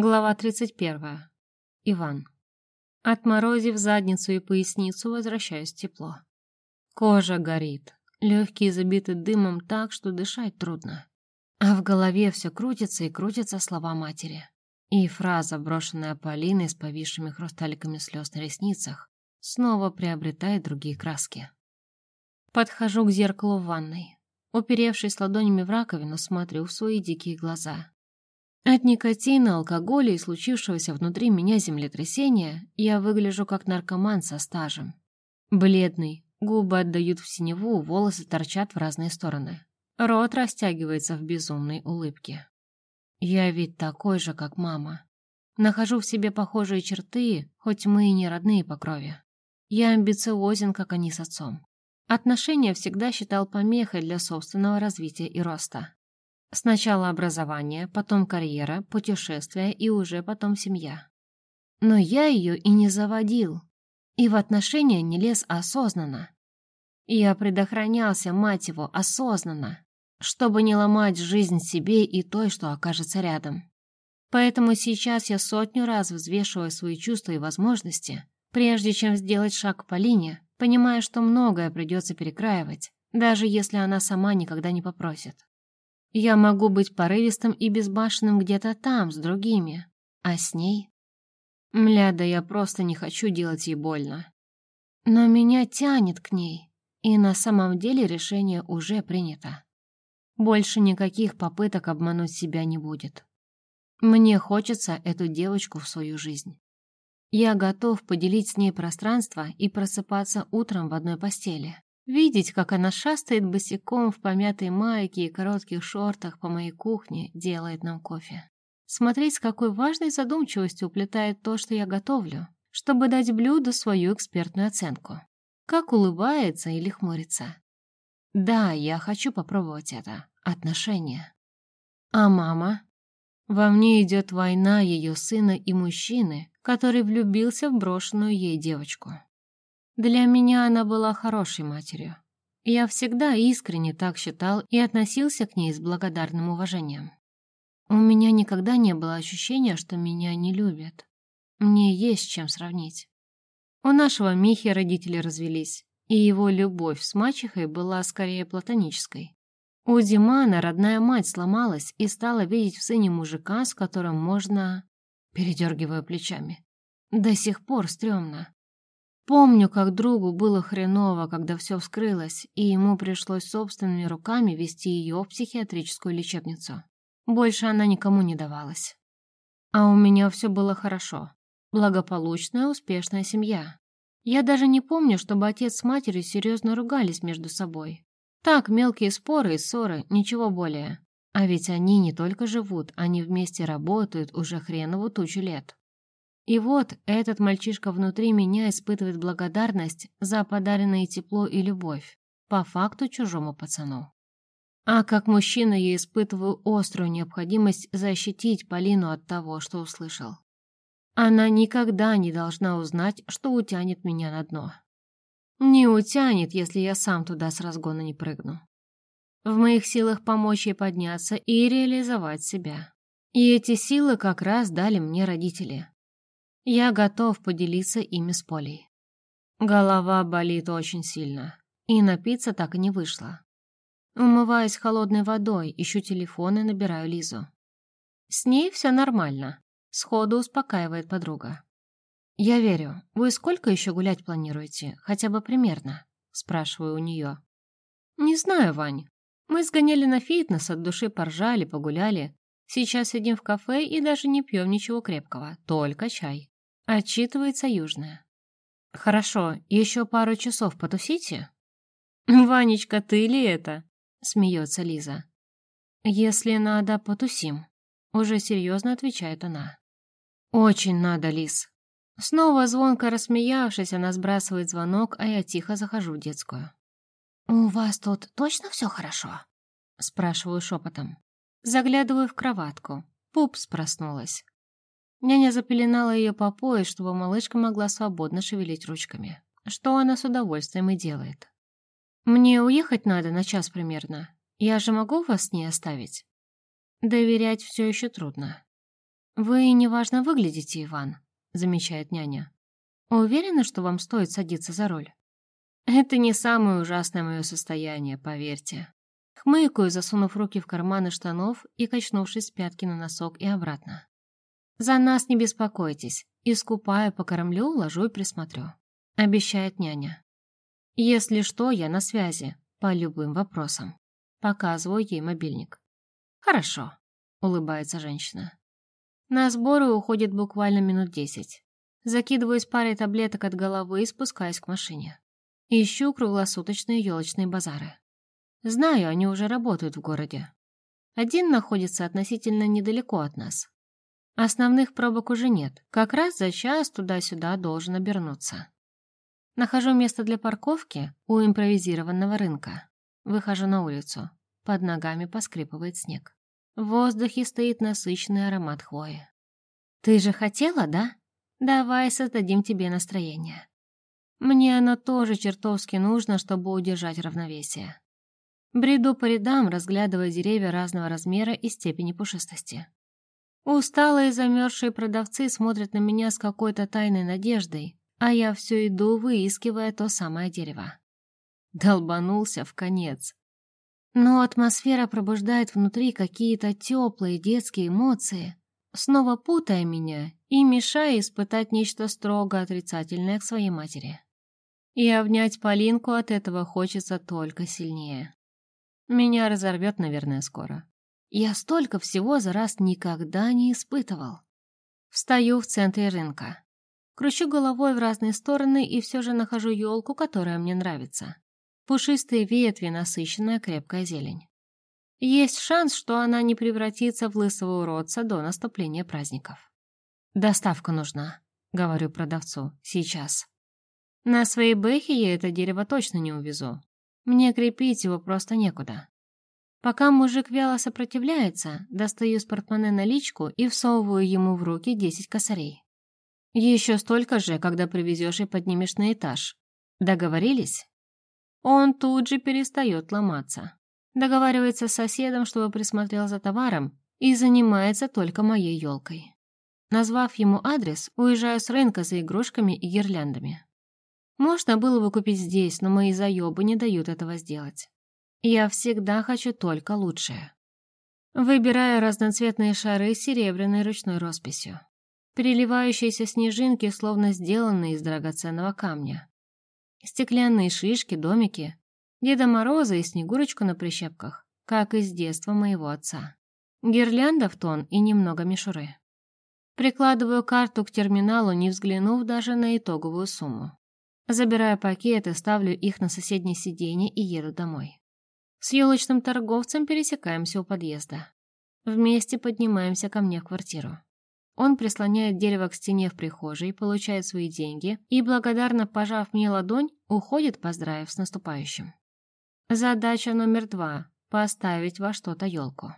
Глава 31. Иван. Отморозив задницу и поясницу, возвращаюсь в тепло. Кожа горит, легкие забиты дымом так, что дышать трудно. А в голове все крутится и крутятся слова матери. И фраза, брошенная Полиной с повисшими хрусталиками слез на ресницах, снова приобретает другие краски. Подхожу к зеркалу в ванной. Уперевшись ладонями в раковину, смотрю в свои дикие глаза. От никотина, алкоголя и случившегося внутри меня землетрясения я выгляжу как наркоман со стажем. Бледный, губы отдают в синеву, волосы торчат в разные стороны. Рот растягивается в безумной улыбке. Я ведь такой же, как мама. Нахожу в себе похожие черты, хоть мы и не родные по крови. Я амбициозен, как они с отцом. Отношения всегда считал помехой для собственного развития и роста. Сначала образование, потом карьера, путешествия и уже потом семья. Но я ее и не заводил, и в отношения не лез осознанно. Я предохранялся, мать его, осознанно, чтобы не ломать жизнь себе и той, что окажется рядом. Поэтому сейчас я сотню раз взвешиваю свои чувства и возможности, прежде чем сделать шаг по линии, понимая, что многое придется перекраивать, даже если она сама никогда не попросит. Я могу быть порывистым и безбашенным где-то там, с другими. А с ней? Мля, да я просто не хочу делать ей больно. Но меня тянет к ней, и на самом деле решение уже принято. Больше никаких попыток обмануть себя не будет. Мне хочется эту девочку в свою жизнь. Я готов поделить с ней пространство и просыпаться утром в одной постели. Видеть, как она шастает босиком в помятой майке и коротких шортах по моей кухне, делает нам кофе. Смотреть, с какой важной задумчивостью уплетает то, что я готовлю, чтобы дать блюду свою экспертную оценку. Как улыбается или хмурится. Да, я хочу попробовать это. Отношения. А мама? Во мне идет война ее сына и мужчины, который влюбился в брошенную ей девочку. Для меня она была хорошей матерью. Я всегда искренне так считал и относился к ней с благодарным уважением. У меня никогда не было ощущения, что меня не любят. Мне есть чем сравнить. У нашего Михи родители развелись, и его любовь с мачехой была скорее платонической. У Димана родная мать сломалась и стала видеть в сыне мужика, с которым можно... Передергивая плечами. До сих пор стрёмно. Помню, как другу было хреново, когда все вскрылось, и ему пришлось собственными руками вести ее в психиатрическую лечебницу. Больше она никому не давалась. А у меня все было хорошо. Благополучная, успешная семья. Я даже не помню, чтобы отец с матерью серьезно ругались между собой. Так, мелкие споры и ссоры, ничего более. А ведь они не только живут, они вместе работают уже хренову тучу лет. И вот этот мальчишка внутри меня испытывает благодарность за подаренное тепло и любовь, по факту чужому пацану. А как мужчина я испытываю острую необходимость защитить Полину от того, что услышал. Она никогда не должна узнать, что утянет меня на дно. Не утянет, если я сам туда с разгона не прыгну. В моих силах помочь ей подняться и реализовать себя. И эти силы как раз дали мне родители. Я готов поделиться ими с Полей. Голова болит очень сильно, и напиться так и не вышло. Умываюсь холодной водой, ищу телефон и набираю Лизу. С ней все нормально, сходу успокаивает подруга. «Я верю. Вы сколько еще гулять планируете? Хотя бы примерно?» Спрашиваю у нее. «Не знаю, Вань. Мы сгоняли на фитнес, от души поржали, погуляли. Сейчас сидим в кафе и даже не пьем ничего крепкого, только чай. Отчитывается Южная. «Хорошо, еще пару часов потусите?» «Ванечка, ты ли это?» — смеется Лиза. «Если надо, потусим», — уже серьезно отвечает она. «Очень надо, Лиз». Снова звонко рассмеявшись, она сбрасывает звонок, а я тихо захожу в детскую. «У вас тут точно все хорошо?» — спрашиваю шепотом. Заглядываю в кроватку. Пупс проснулась. Няня запеленала ее по пояс, чтобы малышка могла свободно шевелить ручками, что она с удовольствием и делает. «Мне уехать надо на час примерно. Я же могу вас с ней оставить?» Доверять все еще трудно. «Вы неважно выглядите, Иван», — замечает няня. «Уверена, что вам стоит садиться за руль?» «Это не самое ужасное мое состояние, поверьте». Хмыкаю, засунув руки в карманы штанов и качнувшись с пятки на носок и обратно. «За нас не беспокойтесь. Искупаю, покормлю, уложу и присмотрю», — обещает няня. «Если что, я на связи, по любым вопросам». Показываю ей мобильник. «Хорошо», — улыбается женщина. На сборы уходит буквально минут десять. Закидываюсь парой таблеток от головы и спускаюсь к машине. Ищу круглосуточные елочные базары. Знаю, они уже работают в городе. Один находится относительно недалеко от нас. Основных пробок уже нет. Как раз за час туда-сюда должен обернуться. Нахожу место для парковки у импровизированного рынка. Выхожу на улицу. Под ногами поскрипывает снег. В воздухе стоит насыщенный аромат хвои. «Ты же хотела, да? Давай создадим тебе настроение. Мне оно тоже чертовски нужно, чтобы удержать равновесие. Бреду по рядам, разглядывая деревья разного размера и степени пушистости. Усталые замерзшие продавцы смотрят на меня с какой-то тайной надеждой, а я все иду, выискивая то самое дерево. Долбанулся в конец. Но атмосфера пробуждает внутри какие-то теплые детские эмоции, снова путая меня и мешая испытать нечто строго отрицательное к своей матери. И обнять Полинку от этого хочется только сильнее. Меня разорвет, наверное, скоро. Я столько всего за раз никогда не испытывал. Встаю в центре рынка. Кручу головой в разные стороны и все же нахожу елку, которая мне нравится. Пушистые ветви, насыщенная крепкая зелень. Есть шанс, что она не превратится в лысого уродца до наступления праздников. «Доставка нужна», — говорю продавцу, — «сейчас». На своей бэхе я это дерево точно не увезу. Мне крепить его просто некуда. Пока мужик вяло сопротивляется, достаю с портмоне наличку и всовываю ему в руки десять косарей. Еще столько же, когда привезешь и поднимешь на этаж. Договорились? Он тут же перестает ломаться. Договаривается с соседом, чтобы присмотрел за товаром, и занимается только моей елкой. Назвав ему адрес, уезжаю с рынка за игрушками и гирляндами. Можно было бы купить здесь, но мои заебы не дают этого сделать. Я всегда хочу только лучшее. Выбираю разноцветные шары с серебряной ручной росписью. Переливающиеся снежинки, словно сделанные из драгоценного камня. Стеклянные шишки, домики, Деда Мороза и Снегурочку на прищепках, как из детства моего отца. Гирлянда в тон и немного мишуры. Прикладываю карту к терминалу, не взглянув даже на итоговую сумму. Забираю пакеты, ставлю их на соседнее сиденье и еду домой. С елочным торговцем пересекаемся у подъезда. Вместе поднимаемся ко мне в квартиру. Он прислоняет дерево к стене в прихожей, получает свои деньги и, благодарно пожав мне ладонь, уходит, поздравив с наступающим. Задача номер два — поставить во что-то елку.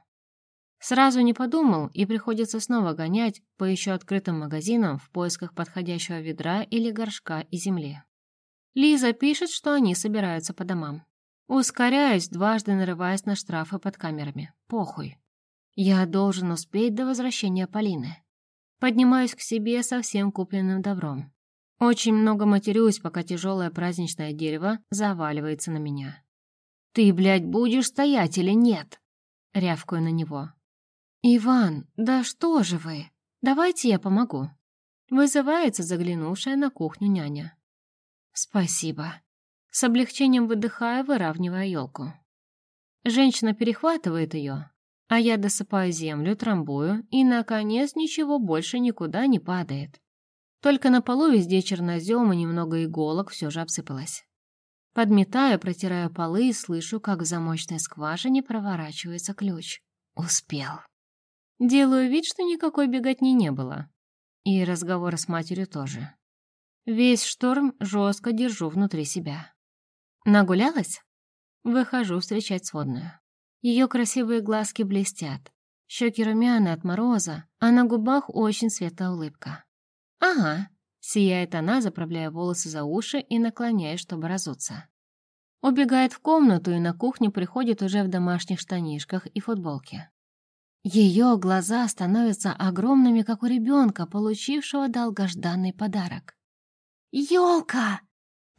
Сразу не подумал, и приходится снова гонять по еще открытым магазинам в поисках подходящего ведра или горшка и земли. Лиза пишет, что они собираются по домам. Ускоряюсь, дважды нарываясь на штрафы под камерами. Похуй. Я должен успеть до возвращения Полины. Поднимаюсь к себе со всем купленным добром. Очень много матерюсь, пока тяжелое праздничное дерево заваливается на меня. «Ты, блядь, будешь стоять или нет?» Рявкаю на него. «Иван, да что же вы? Давайте я помогу». Вызывается заглянувшая на кухню няня. «Спасибо». С облегчением выдыхая, выравнивая елку. Женщина перехватывает ее, а я досыпаю землю, трамбую, и, наконец, ничего больше никуда не падает. Только на полу везде чернозем и немного иголок все же обсыпалось. Подметаю, протираю полы и слышу, как в замочной скважине проворачивается ключ. Успел. Делаю вид, что никакой беготни не было. И разговора с матерью тоже. Весь шторм жестко держу внутри себя. Нагулялась? Выхожу встречать сводную. Ее красивые глазки блестят, щеки румяны от мороза, а на губах очень светлая улыбка. «Ага», — сияет она, заправляя волосы за уши и наклоняясь, чтобы разуться. Убегает в комнату и на кухню приходит уже в домашних штанишках и футболке. Ее глаза становятся огромными, как у ребенка, получившего долгожданный подарок. «Елка!» —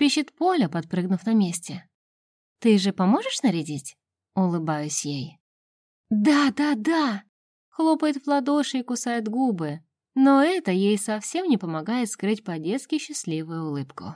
пищит Поля, подпрыгнув на месте. «Ты же поможешь нарядить?» — улыбаюсь ей. «Да, да, да!» — хлопает в ладоши и кусает губы, но это ей совсем не помогает скрыть по-детски счастливую улыбку.